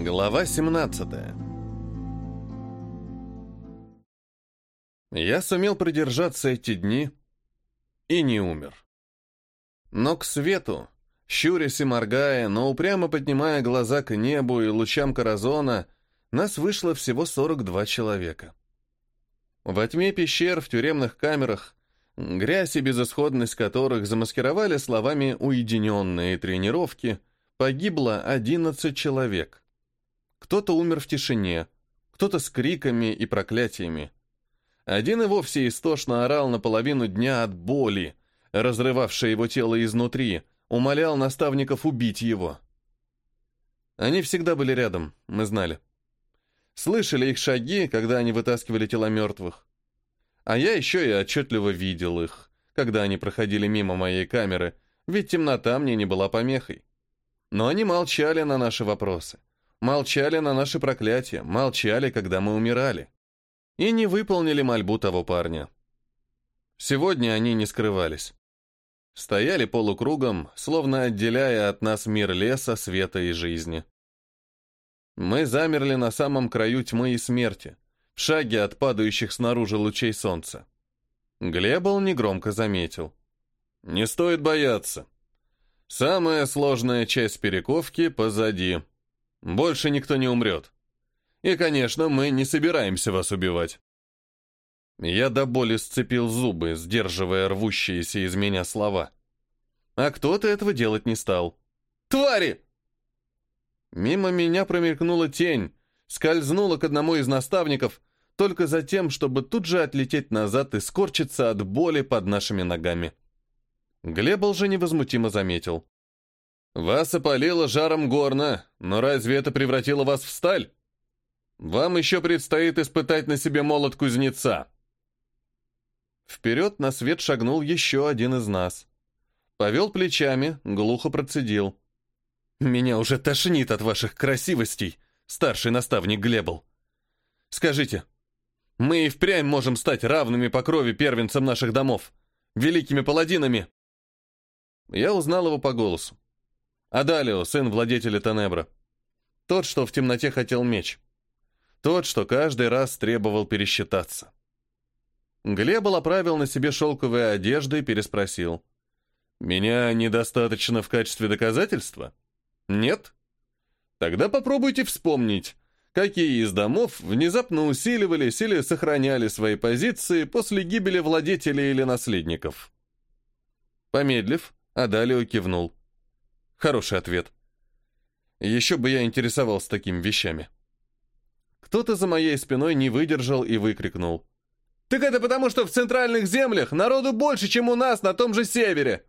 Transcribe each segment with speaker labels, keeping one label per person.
Speaker 1: Глава 17 Я сумел продержаться эти дни и не умер. Но к свету, щурясь и моргая, но упрямо поднимая глаза к небу и лучам Каразона, нас вышло всего 42 человека. Во тьме пещер в тюремных камерах, грязь и безысходность которых замаскировали словами «уединенные тренировки», погибло 11 человек. Кто-то умер в тишине, кто-то с криками и проклятиями. Один и вовсе истошно орал наполовину дня от боли, разрывавшей его тело изнутри, умолял наставников убить его. Они всегда были рядом, мы знали. Слышали их шаги, когда они вытаскивали тела мертвых. А я еще и отчетливо видел их, когда они проходили мимо моей камеры, ведь темнота мне не была помехой. Но они молчали на наши вопросы, молчали на наши проклятия, молчали, когда мы умирали. И не выполнили мольбу того парня. Сегодня они не скрывались. Стояли полукругом, словно отделяя от нас мир леса, света и жизни. Мы замерли на самом краю тьмы и смерти, в шаге от падающих снаружи лучей солнца. Глебл негромко заметил. «Не стоит бояться. Самая сложная часть перековки позади. Больше никто не умрет. И, конечно, мы не собираемся вас убивать». Я до боли сцепил зубы, сдерживая рвущиеся из меня слова. А кто-то этого делать не стал. «Твари!» Мимо меня промелькнула тень, скользнула к одному из наставников, только за тем, чтобы тут же отлететь назад и скорчиться от боли под нашими ногами. Глеб же невозмутимо заметил. «Вас опалило жаром горна, но разве это превратило вас в сталь? Вам еще предстоит испытать на себе молот кузнеца». Вперед на свет шагнул еще один из нас. Повел плечами, глухо процедил. Меня уже тошнит от ваших красивостей, старший наставник Глебл. Скажите, мы и впрямь можем стать равными по крови первенцам наших домов, великими паладинами. Я узнал его по голосу. Адалио, сын владетеля Тенебра. Тот, что в темноте хотел меч. Тот, что каждый раз требовал пересчитаться. Глебл оправил на себе шелковые одежды и переспросил. «Меня недостаточно в качестве доказательства?» Нет? Тогда попробуйте вспомнить, какие из домов внезапно усиливались или сохраняли свои позиции после гибели владетелей или наследников. Помедлив, Адалио кивнул. Хороший ответ. Еще бы я интересовался такими вещами. Кто-то за моей спиной не выдержал и выкрикнул. «Так это потому, что в центральных землях народу больше, чем у нас на том же севере!»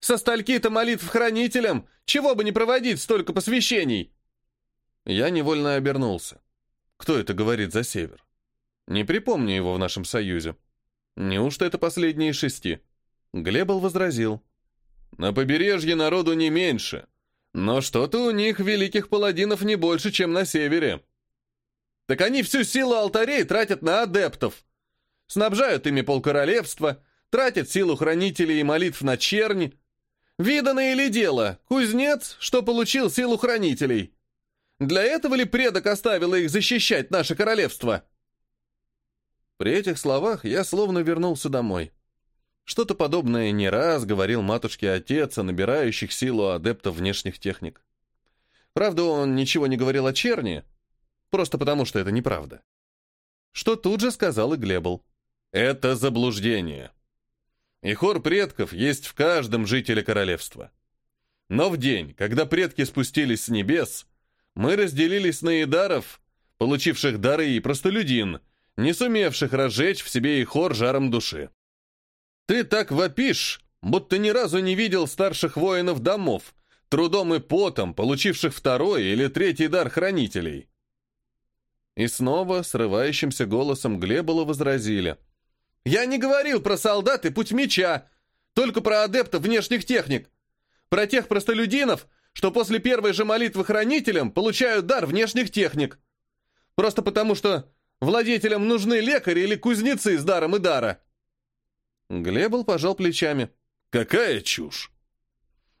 Speaker 1: Со стальки-то молитв хранителям, чего бы не проводить столько посвящений!» Я невольно обернулся. Кто это говорит за север? Не припомню его в нашем союзе. Неужто это последние шести? Глебл возразил. На побережье народу не меньше, но что-то у них великих паладинов не больше, чем на севере. Так они всю силу алтарей тратят на адептов. Снабжают ими полкоролевства, тратят силу хранителей и молитв на черни, Видано ли дело, кузнец, что получил силу хранителей? Для этого ли предок оставил их защищать наше королевство? При этих словах я словно вернулся домой. Что-то подобное не раз говорил матушке отец о набирающих силу адептов внешних техник. Правда, он ничего не говорил о черни, просто потому что это неправда. Что тут же сказал и Глебл. «Это заблуждение. И хор предков есть в каждом жителе королевства. Но в день, когда предки спустились с небес, мы разделились на идаров, получивших дары и простолюдин, не сумевших разжечь в себе и хор жаром души. Ты так вопишь, будто ни разу не видел старших воинов домов, трудом и потом, получивших второй или третий дар хранителей. И снова срывающимся голосом Глебола возразили. Я не говорил про солдат и путь меча, только про адептов внешних техник. Про тех простолюдинов, что после первой же молитвы хранителям получают дар внешних техник. Просто потому, что владетелям нужны лекари или кузнецы с даром и дара. Глебл пожал плечами. Какая чушь!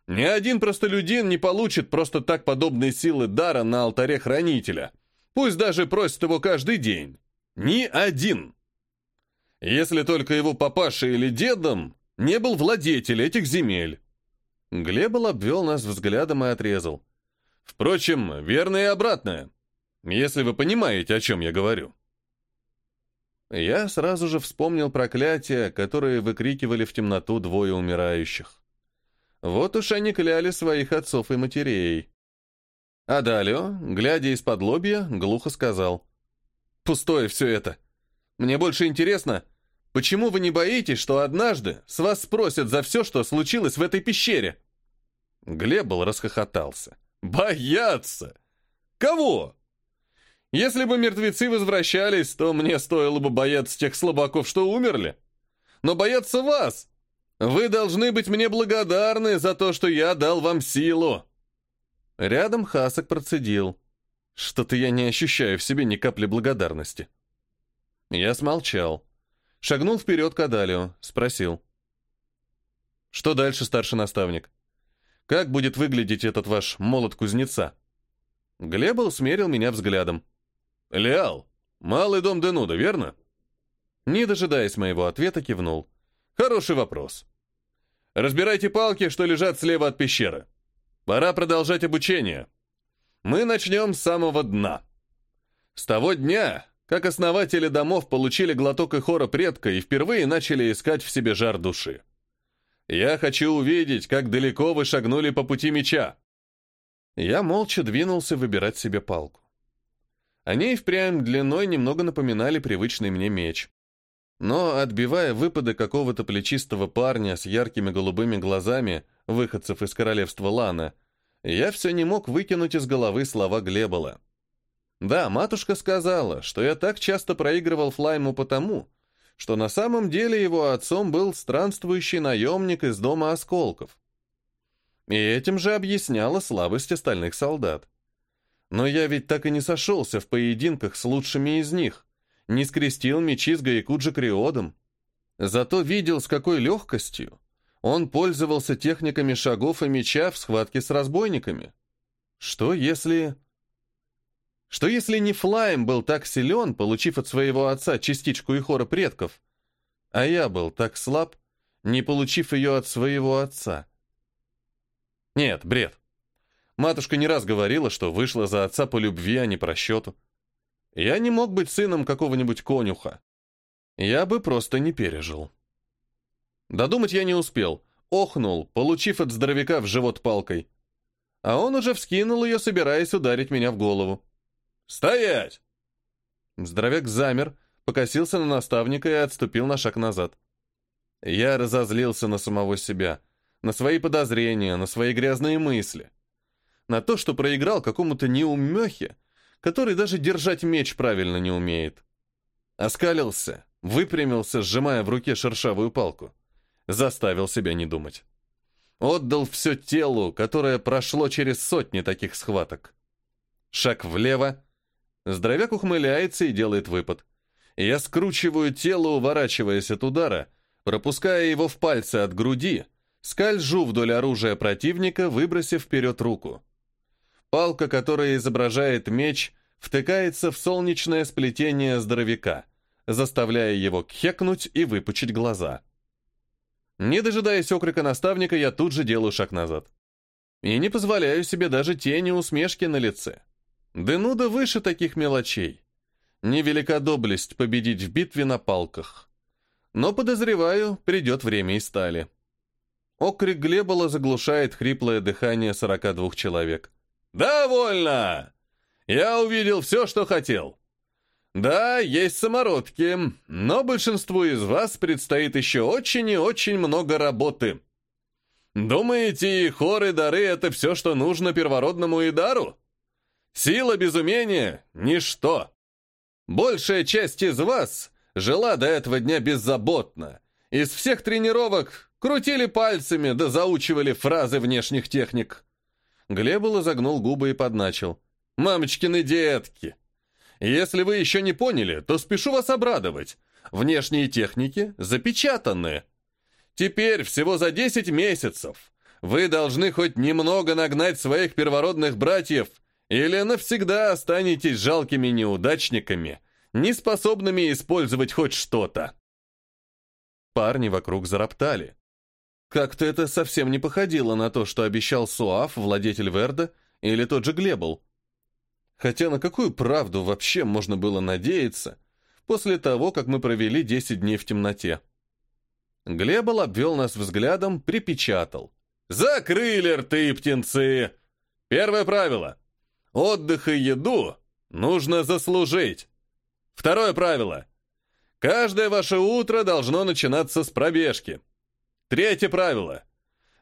Speaker 1: Ни один простолюдин не получит просто так подобные силы дара на алтаре хранителя. Пусть даже просит его каждый день. Ни один. Если только его папаша или дедом не был владетель этих земель. Глебл обвел нас взглядом и отрезал. Впрочем, верно и обратное. Если вы понимаете, о чем я говорю. Я сразу же вспомнил проклятия, которые выкрикивали в темноту двое умирающих. Вот уж они кляли своих отцов и матерей. А Далио, глядя из-под лобья, глухо сказал. «Пустое все это. Мне больше интересно, почему вы не боитесь, что однажды с вас спросят за все, что случилось в этой пещере?» Глебл расхохотался. «Бояться? Кого? Если бы мертвецы возвращались, то мне стоило бы бояться тех слабаков, что умерли. Но бояться вас! Вы должны быть мне благодарны за то, что я дал вам силу!» Рядом Хасок процедил. «Что-то я не ощущаю в себе ни капли благодарности». Я смолчал. Шагнул вперед к Адалию, спросил. «Что дальше, старший наставник? Как будет выглядеть этот ваш молот кузнеца?» Глебл смерил меня взглядом. «Леал, малый дом Денуда, верно?» Не дожидаясь моего ответа, кивнул. «Хороший вопрос. Разбирайте палки, что лежат слева от пещеры. Пора продолжать обучение. Мы начнем с самого дна. С того дня, как основатели домов получили глоток и хора предка и впервые начали искать в себе жар души. Я хочу увидеть, как далеко вы шагнули по пути меча». Я молча двинулся выбирать себе палку. Они и впрямь длиной немного напоминали привычный мне меч. Но, отбивая выпады какого-то плечистого парня с яркими голубыми глазами, выходцев из королевства Лана, я все не мог выкинуть из головы слова Глебола. Да, матушка сказала, что я так часто проигрывал Флайму потому, что на самом деле его отцом был странствующий наемник из дома осколков. И этим же объясняла слабость остальных солдат. Но я ведь так и не сошелся в поединках с лучшими из них, не скрестил мечи с Гаякуджи Криодом. Зато видел, с какой легкостью он пользовался техниками шагов и меча в схватке с разбойниками. Что если... Что если не Флайм был так силен, получив от своего отца частичку и хора предков, а я был так слаб, не получив ее от своего отца? Нет, бред. Матушка не раз говорила, что вышла за отца по любви, а не по расчету. Я не мог быть сыном какого-нибудь конюха. Я бы просто не пережил. Додумать я не успел. Охнул, получив от здоровяка в живот палкой. А он уже вскинул ее, собираясь ударить меня в голову. «Стоять!» Здоровяк замер, покосился на наставника и отступил на шаг назад. Я разозлился на самого себя, на свои подозрения, на свои грязные мысли на то, что проиграл какому-то неумехе, который даже держать меч правильно не умеет. Оскалился, выпрямился, сжимая в руке шершавую палку. Заставил себя не думать. Отдал все телу, которое прошло через сотни таких схваток. Шаг влево. Здоровяк ухмыляется и делает выпад. Я скручиваю тело, уворачиваясь от удара, пропуская его в пальцы от груди, скольжу вдоль оружия противника, выбросив вперед руку. Палка, которая изображает меч, втыкается в солнечное сплетение здоровяка, заставляя его кхекнуть и выпучить глаза. Не дожидаясь окрика наставника, я тут же делаю шаг назад. И не позволяю себе даже тени усмешки на лице. Денуда выше таких мелочей. Невелика доблесть победить в битве на палках. Но, подозреваю, придет время и стали. Окрик Глебола заглушает хриплое дыхание 42 человек. «Довольно! Я увидел все, что хотел. Да, есть самородки, но большинству из вас предстоит еще очень и очень много работы. Думаете, хоры дары — это все, что нужно первородному Идару? Сила без умения — ничто. Большая часть из вас жила до этого дня беззаботно. Из всех тренировок крутили пальцами да заучивали фразы внешних техник. Глебула загнул губы и подначил. «Мамочкины детки! Если вы еще не поняли, то спешу вас обрадовать. Внешние техники запечатаны. Теперь всего за 10 месяцев вы должны хоть немного нагнать своих первородных братьев, или навсегда останетесь жалкими неудачниками, неспособными использовать хоть что-то. Парни вокруг зароптали. Как-то это совсем не походило на то, что обещал Суав, владетель Верда, или тот же Глебл. Хотя на какую правду вообще можно было надеяться после того, как мы провели 10 дней в темноте? Глебл обвел нас взглядом, припечатал. «Закрыли рты, птенцы! Первое правило. Отдых и еду нужно заслужить. Второе правило. Каждое ваше утро должно начинаться с пробежки. Третье правило.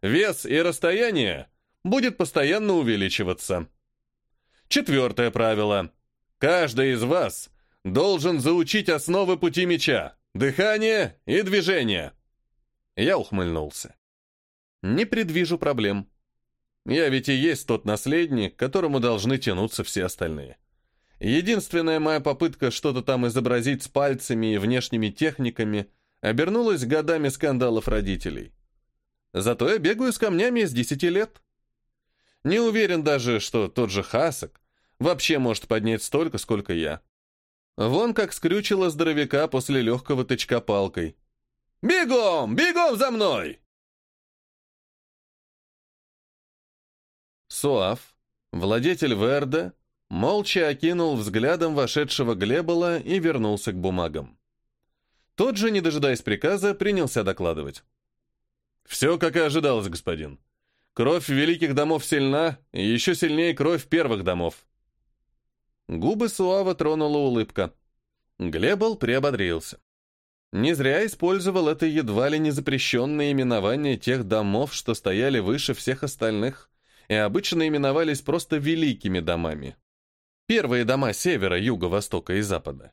Speaker 1: Вес и расстояние будет постоянно увеличиваться. Четвертое правило. Каждый из вас должен заучить основы пути меча, дыхание и движение. Я ухмыльнулся. Не предвижу проблем. Я ведь и есть тот наследник, к которому должны тянуться все остальные. Единственная моя попытка что-то там изобразить с пальцами и внешними техниками обернулась годами скандалов родителей. Зато я бегаю с камнями с десяти лет. Не уверен даже, что тот же Хасок вообще может поднять столько, сколько я. Вон как скрючило здоровяка после легкого тычка палкой. «Бегом! Бегом за мной!» Суав, владетель Верда, молча окинул взглядом вошедшего Глебола и вернулся к бумагам. Тот же, не дожидаясь приказа, принялся докладывать. «Все, как и ожидалось, господин. Кровь великих домов сильна, и еще сильнее кровь первых домов». Губы Суава тронула улыбка. Глебл приободрился. Не зря использовал это едва ли не запрещенное именование тех домов, что стояли выше всех остальных, и обычно именовались просто великими домами. Первые дома севера, юга, востока и запада.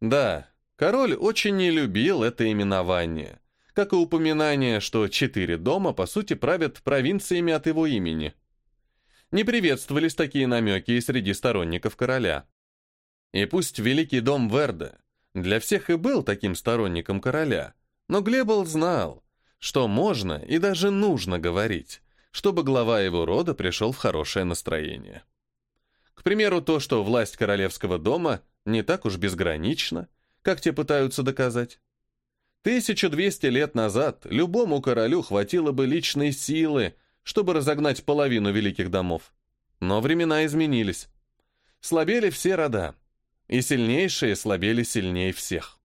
Speaker 1: Да, король очень не любил это именование, как и упоминание, что четыре дома, по сути, правят провинциями от его имени. Не приветствовались такие намеки и среди сторонников короля. И пусть Великий дом Верда для всех и был таким сторонником короля, но Глебл знал, что можно и даже нужно говорить, чтобы глава его рода пришел в хорошее настроение. К примеру, то, что власть королевского дома не так уж безгранична, как те пытаются доказать. 1200 лет назад любому королю хватило бы личной силы, чтобы разогнать половину великих домов. Но времена изменились. Слабели все рода, и сильнейшие слабели сильнее всех.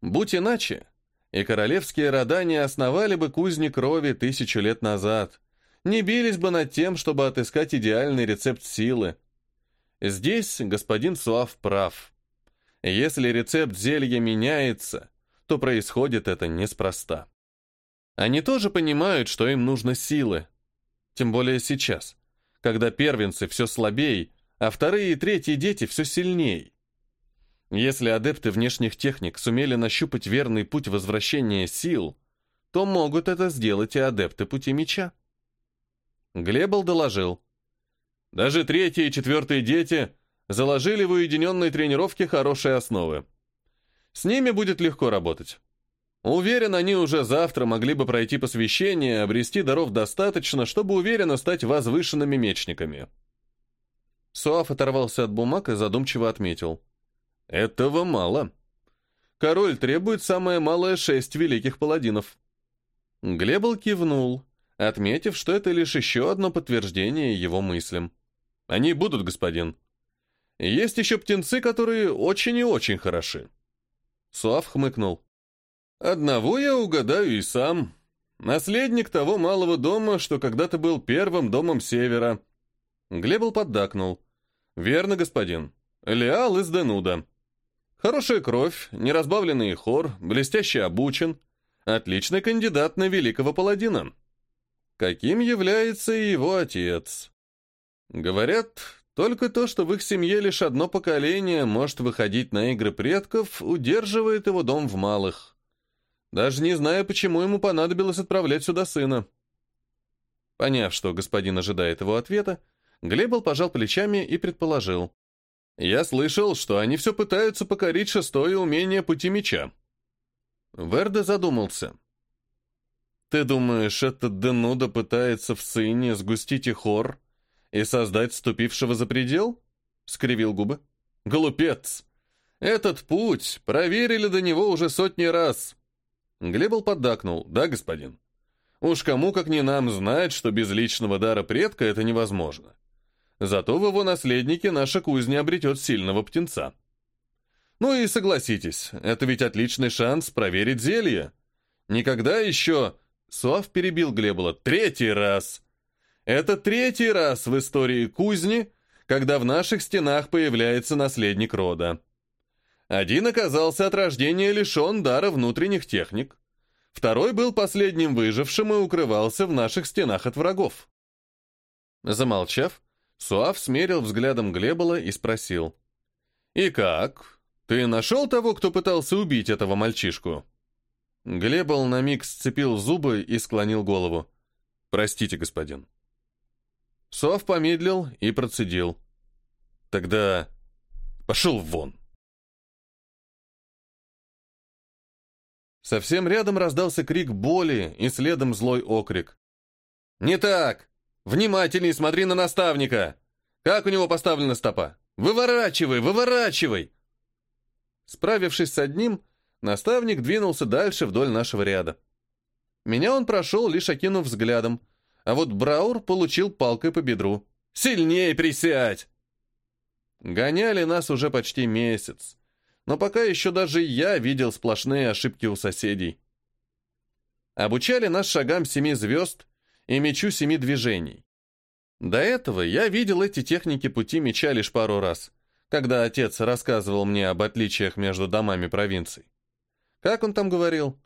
Speaker 1: Будь иначе, и королевские рода не основали бы кузни крови тысячу лет назад, не бились бы над тем, чтобы отыскать идеальный рецепт силы. Здесь господин Суав прав. Если рецепт зелья меняется, то происходит это неспроста. Они тоже понимают, что им нужно силы. Тем более сейчас, когда первенцы все слабее, а вторые и третьи дети все сильнее. Если адепты внешних техник сумели нащупать верный путь возвращения сил, то могут это сделать и адепты пути меча. Глебл доложил. Даже третьи и четвертые дети заложили в уединенной тренировке хорошие основы. С ними будет легко работать. Уверен, они уже завтра могли бы пройти посвящение обрести даров достаточно, чтобы уверенно стать возвышенными мечниками. Суав оторвался от бумаг и задумчиво отметил. «Этого мало. Король требует самое малое шесть великих паладинов». Глебл кивнул, отметив, что это лишь еще одно подтверждение его мыслям. «Они будут, господин. Есть еще птенцы, которые очень и очень хороши». Суав хмыкнул. «Одного я угадаю и сам. Наследник того малого дома, что когда-то был первым домом Севера». Глебл поддакнул. «Верно, господин. Леал из Денуда. Хорошая кровь, неразбавленный хор, блестяще обучен. Отличный кандидат на великого паладина каким является его отец. Говорят, только то, что в их семье лишь одно поколение может выходить на игры предков, удерживает его дом в малых. Даже не зная, почему ему понадобилось отправлять сюда сына. Поняв, что господин ожидает его ответа, Глебл пожал плечами и предположил. «Я слышал, что они все пытаются покорить шестое умение пути меча». Верде задумался. Ты думаешь, этот Денуда пытается в сыне сгустить и хор и создать ступившего за предел? Скривил губы. Глупец! Этот путь проверили до него уже сотни раз. Глебл поддакнул. Да, господин? Уж кому, как не нам, знать, что без личного дара предка это невозможно. Зато в его наследнике наша кузня обретет сильного птенца. Ну и согласитесь, это ведь отличный шанс проверить зелье. Никогда еще... Суав перебил Глебола. Третий раз. Это третий раз в истории кузни, когда в наших стенах появляется наследник рода. Один оказался от рождения лишен дара внутренних техник. Второй был последним выжившим и укрывался в наших стенах от врагов. Замолчав, Суав смерил взглядом Глебола и спросил. «И как? Ты нашел того, кто пытался убить этого мальчишку?» Глебол на миг сцепил зубы и склонил голову. «Простите, господин». Суав помедлил и процедил. «Тогда пошел вон». Совсем рядом раздался крик боли и следом злой окрик. «Не так! Внимательней смотри на наставника! Как у него поставлена стопа? Выворачивай, выворачивай!» Справившись с одним, наставник двинулся дальше вдоль нашего ряда. Меня он прошел, лишь окинув взглядом, а вот Браур получил палкой по бедру. «Сильнее присядь!» Гоняли нас уже почти месяц но пока еще даже я видел сплошные ошибки у соседей. Обучали нас шагам семи звезд и мечу семи движений. До этого я видел эти техники пути меча лишь пару раз, когда отец рассказывал мне об отличиях между домами провинций. Как он там говорил?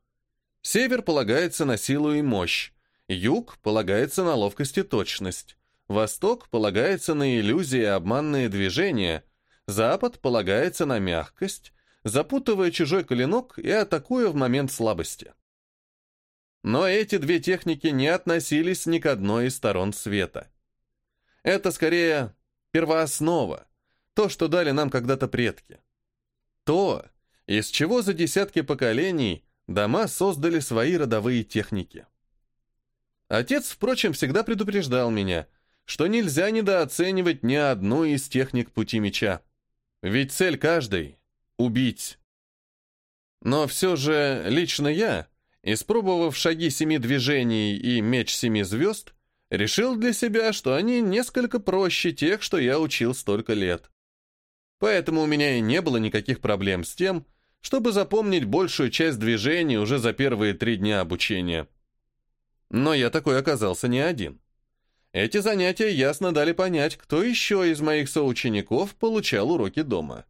Speaker 1: Север полагается на силу и мощь, юг полагается на ловкость и точность, восток полагается на иллюзии и обманные движения, запад полагается на мягкость, запутывая чужой коленок и атакуя в момент слабости. Но эти две техники не относились ни к одной из сторон света. Это скорее первооснова, то, что дали нам когда-то предки. То, из чего за десятки поколений дома создали свои родовые техники. Отец, впрочем, всегда предупреждал меня, что нельзя недооценивать ни одну из техник пути меча. Ведь цель каждой убить. Но все же лично я, испробовав шаги семи движений и меч семи звезд, решил для себя, что они несколько проще тех, что я учил столько лет. Поэтому у меня и не было никаких проблем с тем, чтобы запомнить большую часть движений уже за первые три дня обучения. Но я такой оказался не один. Эти занятия ясно дали понять, кто еще из моих соучеников получал уроки дома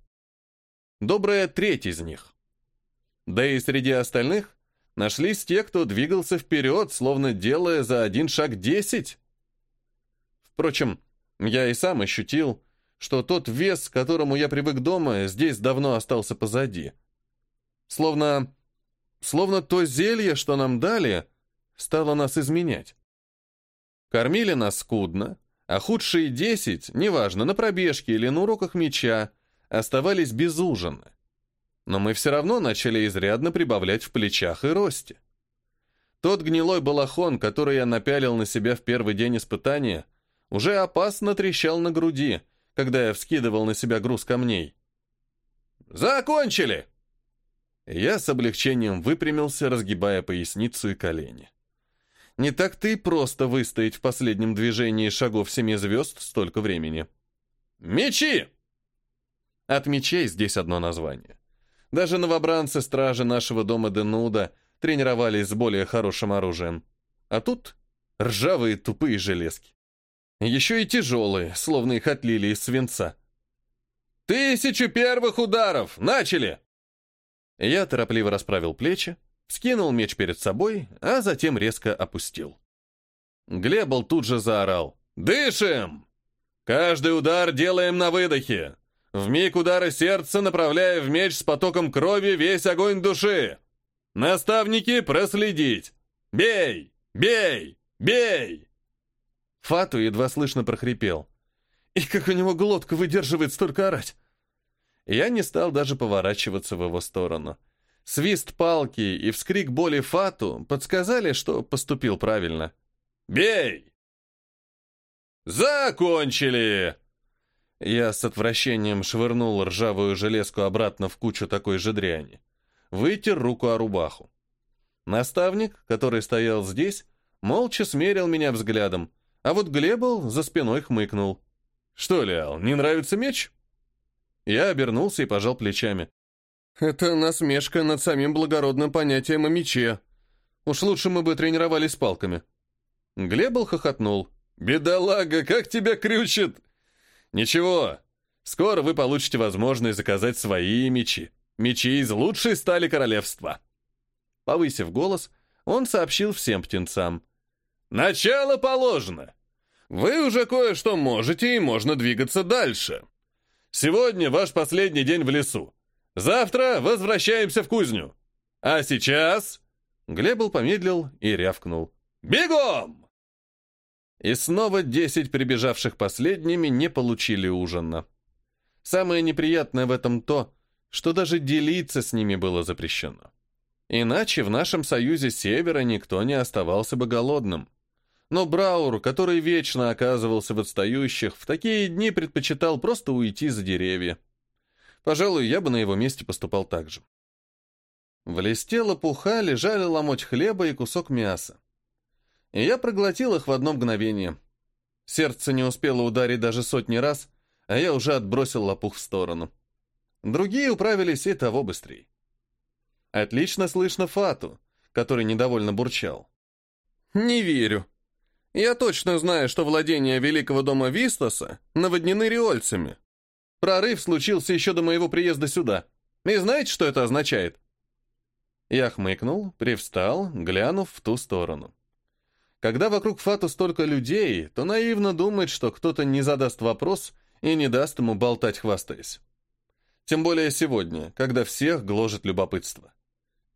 Speaker 1: добрая треть из них. Да и среди остальных нашлись те, кто двигался вперед, словно делая за один шаг десять. Впрочем, я и сам ощутил, что тот вес, к которому я привык дома, здесь давно остался позади. Словно... словно то зелье, что нам дали, стало нас изменять. Кормили нас скудно, а худшие десять, неважно, на пробежке или на уроках меча, оставались без ужина. Но мы все равно начали изрядно прибавлять в плечах и росте. Тот гнилой балахон, который я напялил на себя в первый день испытания, уже опасно трещал на груди, когда я вскидывал на себя груз камней. «Закончили!» Я с облегчением выпрямился, разгибая поясницу и колени. Не так-то и просто выстоять в последнем движении шагов семи звезд столько времени. «Мечи!» От мечей здесь одно название. Даже новобранцы-стражи нашего дома Денуда тренировались с более хорошим оружием. А тут ржавые тупые железки. Еще и тяжелые, словно их отлили из свинца. «Тысячу первых ударов! Начали!» Я торопливо расправил плечи, скинул меч перед собой, а затем резко опустил. Глебл тут же заорал. «Дышим! Каждый удар делаем на выдохе! В миг удара сердца направляя в меч с потоком крови весь огонь души. Наставники, проследить! Бей! Бей! Бей! Фату едва слышно прохрипел. И как у него глотка выдерживает столько орать? Я не стал даже поворачиваться в его сторону. Свист палки и вскрик боли Фату подсказали, что поступил правильно. «Бей!» «Закончили!» Я с отвращением швырнул ржавую железку обратно в кучу такой же дряни. Вытер руку о рубаху. Наставник, который стоял здесь, молча смерил меня взглядом, а вот Глебл за спиной хмыкнул. «Что, Лиал, не нравится меч?» Я обернулся и пожал плечами. «Это насмешка над самим благородным понятием о мече. Уж лучше мы бы тренировались палками». Глебл хохотнул. «Бедолага, как тебя крючит!» «Ничего, скоро вы получите возможность заказать свои мечи. Мечи из лучшей стали королевства». Повысив голос, он сообщил всем птенцам. «Начало положено. Вы уже кое-что можете, и можно двигаться дальше. Сегодня ваш последний день в лесу. Завтра возвращаемся в кузню. А сейчас...» Глебл помедлил и рявкнул. «Бегом!» И снова десять прибежавших последними не получили ужина. Самое неприятное в этом то, что даже делиться с ними было запрещено. Иначе в нашем союзе Севера никто не оставался бы голодным. Но Браур, который вечно оказывался в отстающих, в такие дни предпочитал просто уйти за деревья. Пожалуй, я бы на его месте поступал так же. В листе лопуха лежали ломоть хлеба и кусок мяса. И я проглотил их в одно мгновение. Сердце не успело ударить даже сотни раз, а я уже отбросил лопух в сторону. Другие управились и того быстрее. Отлично слышно Фату, который недовольно бурчал. «Не верю. Я точно знаю, что владения Великого дома Вистоса наводнены риольцами. Прорыв случился еще до моего приезда сюда. И знаете, что это означает?» Я хмыкнул, привстал, глянув в ту сторону. Когда вокруг Фату столько людей, то наивно думать, что кто-то не задаст вопрос и не даст ему болтать хвастаясь. Тем более сегодня, когда всех гложет любопытство.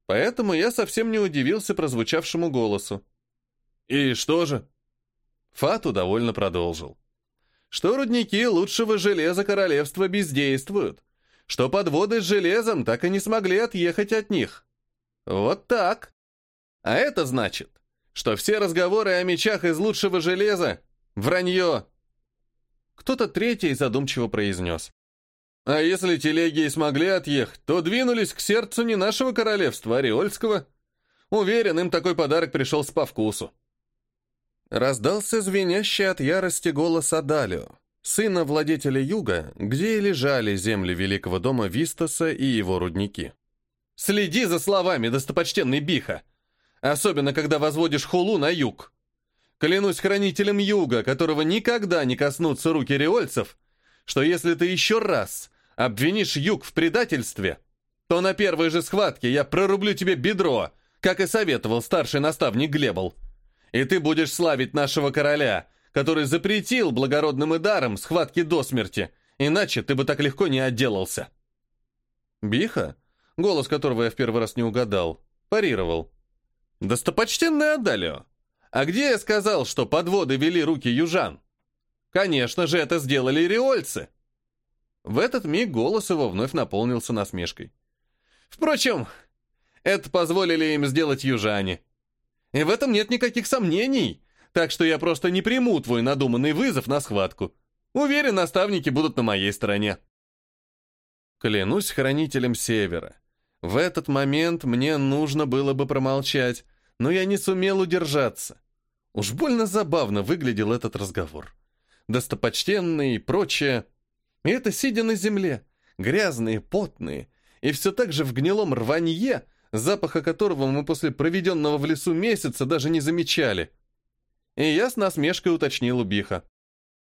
Speaker 1: Поэтому я совсем не удивился прозвучавшему голосу. «И что же?» Фату довольно продолжил что рудники лучшего железа королевства бездействуют, что подводы с железом так и не смогли отъехать от них. Вот так. А это значит, что все разговоры о мечах из лучшего железа — вранье. Кто-то третий задумчиво произнес. А если телеги и смогли отъехать, то двинулись к сердцу не нашего королевства, а Риольского. Уверен, им такой подарок пришелся по вкусу. Раздался звенящий от ярости голос Адалио, сына владетеля Юга, где и лежали земли великого дома Вистоса и его рудники. «Следи за словами, достопочтенный Биха! Особенно, когда возводишь хулу на юг! Клянусь хранителем Юга, которого никогда не коснутся руки риольцев, что если ты еще раз обвинишь Юг в предательстве, то на первой же схватке я прорублю тебе бедро, как и советовал старший наставник Глебл и ты будешь славить нашего короля, который запретил благородным идарам схватки до смерти, иначе ты бы так легко не отделался». Биха, голос которого я в первый раз не угадал, парировал. «Достопочтенный Адалио, а где я сказал, что подводы вели руки южан? Конечно же, это сделали риольцы!» В этот миг голос его вновь наполнился насмешкой. «Впрочем, это позволили им сделать южане. И в этом нет никаких сомнений. Так что я просто не приму твой надуманный вызов на схватку. Уверен, наставники будут на моей стороне. Клянусь хранителем Севера. В этот момент мне нужно было бы промолчать, но я не сумел удержаться. Уж больно забавно выглядел этот разговор. Достопочтенный и прочее. И это сидя на земле, грязные, потные, и все так же в гнилом рванье — запаха которого мы после проведенного в лесу месяца даже не замечали. И я с насмешкой уточнил у Биха.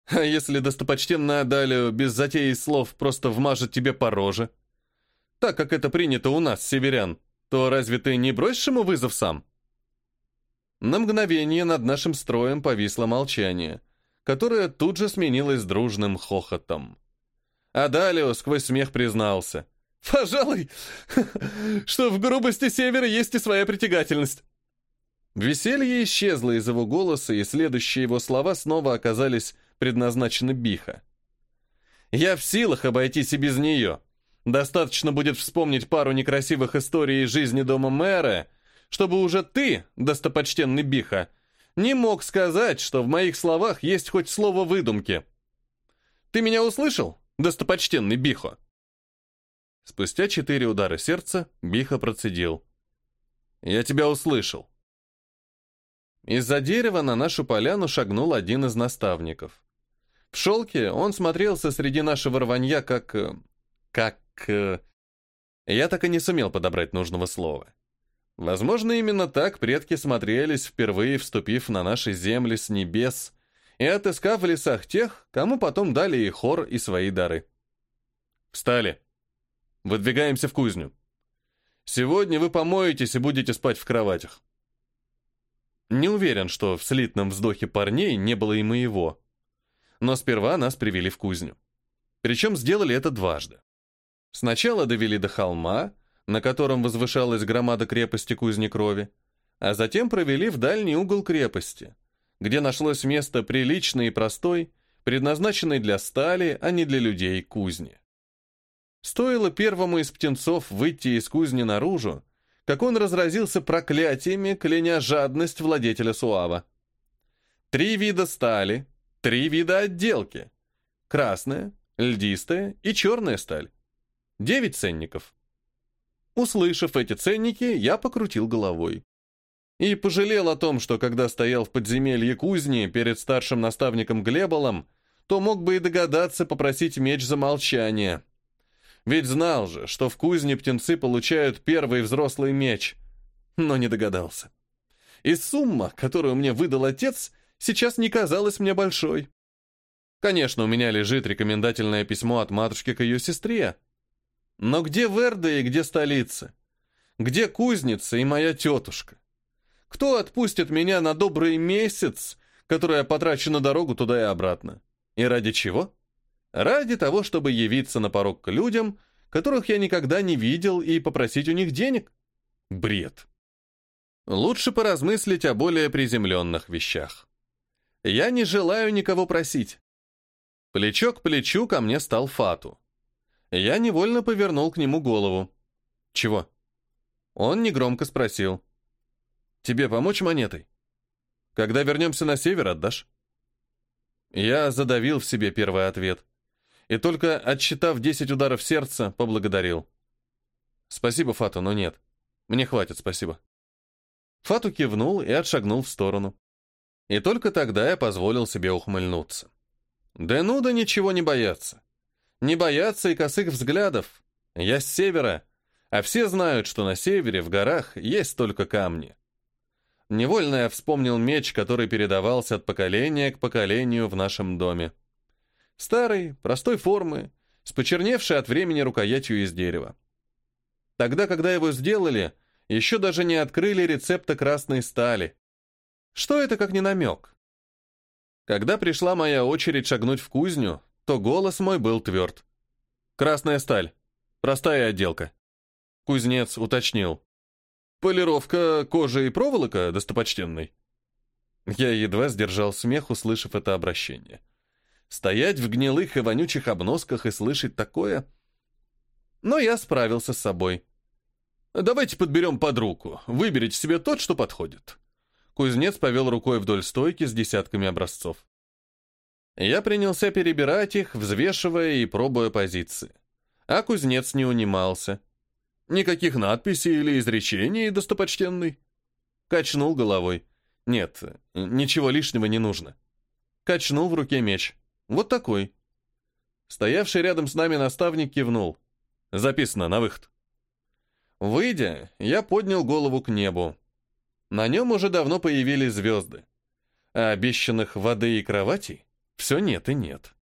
Speaker 1: А если достопочтенная Адалию без затеи слов просто вмажет тебе по роже? Так как это принято у нас, северян, то разве ты не бросишь ему вызов сам? На мгновение над нашим строем повисло молчание, которое тут же сменилось дружным хохотом. Адалио сквозь смех признался. Пожалуй, что в грубости севера есть и своя притягательность. Веселье исчезло из его голоса, и следующие его слова снова оказались предназначены Биха. «Я в силах обойтись и без нее, Достаточно будет вспомнить пару некрасивых историй из жизни дома мэра, чтобы уже ты, достопочтенный Биха, не мог сказать, что в моих словах есть хоть слово выдумки. Ты меня услышал, достопочтенный Бихо?» Спустя четыре удара сердца Биха процедил. «Я тебя услышал». Из-за дерева на нашу поляну шагнул один из наставников. В шелке он смотрелся среди нашего рванья как... Э, как... Э, я так и не сумел подобрать нужного слова. Возможно, именно так предки смотрелись, впервые вступив на наши земли с небес и отыскав в лесах тех, кому потом дали и хор, и свои дары. Встали. Выдвигаемся в кузню. Сегодня вы помоетесь и будете спать в кроватях. Не уверен, что в слитном вздохе парней не было и моего. Но сперва нас привели в кузню. Причем сделали это дважды. Сначала довели до холма, на котором возвышалась громада крепости Кузни Крови, а затем провели в дальний угол крепости, где нашлось место приличное и простой, предназначенной для стали, а не для людей кузни. Стоило первому из птенцов выйти из кузни наружу, как он разразился проклятиями, кляня жадность владетеля Суава. Три вида стали, три вида отделки. Красная, льдистая и черная сталь. Девять ценников. Услышав эти ценники, я покрутил головой. И пожалел о том, что когда стоял в подземелье кузни перед старшим наставником Глеболом, то мог бы и догадаться попросить меч за молчание. Ведь знал же, что в кузне птенцы получают первый взрослый меч. Но не догадался. И сумма, которую мне выдал отец, сейчас не казалась мне большой. Конечно, у меня лежит рекомендательное письмо от матушки к ее сестре. Но где Верда и где столица? Где кузница и моя тетушка? Кто отпустит меня на добрый месяц, который я потрачу на дорогу туда и обратно? И ради чего? Ради того, чтобы явиться на порог к людям, которых я никогда не видел, и попросить у них денег? Бред. Лучше поразмыслить о более приземленных вещах. Я не желаю никого просить. Плечо к плечу ко мне стал Фату. Я невольно повернул к нему голову. «Чего?» Он негромко спросил. «Тебе помочь монетой? Когда вернемся на север, отдашь?» Я задавил в себе первый ответ и только отсчитав 10 ударов сердца, поблагодарил. «Спасибо, Фату, но нет. Мне хватит, спасибо». Фату кивнул и отшагнул в сторону. И только тогда я позволил себе ухмыльнуться. Денуда ничего не боятся. Не боятся и косых взглядов. Я с севера, а все знают, что на севере, в горах, есть только камни. Невольно я вспомнил меч, который передавался от поколения к поколению в нашем доме. Старый, простой формы, с почерневшей от времени рукоятью из дерева. Тогда, когда его сделали, еще даже не открыли рецепта красной стали. Что это как не намек? Когда пришла моя очередь шагнуть в кузню, то голос мой был тверд. «Красная сталь. Простая отделка». Кузнец уточнил. «Полировка кожи и проволока, достопочтенный?» Я едва сдержал смех, услышав это обращение. Стоять в гнилых и вонючих обносках и слышать такое? Но я справился с собой. «Давайте подберем под руку. Выберите себе тот, что подходит». Кузнец повел рукой вдоль стойки с десятками образцов. Я принялся перебирать их, взвешивая и пробуя позиции. А кузнец не унимался. «Никаких надписей или изречений, достопочтенный?» Качнул головой. «Нет, ничего лишнего не нужно». Качнул в руке меч. Вот такой. Стоявший рядом с нами наставник кивнул. Записано на выход. Выйдя, я поднял голову к небу. На нем уже давно появились звезды. А обещанных воды и кроватей все нет и нет.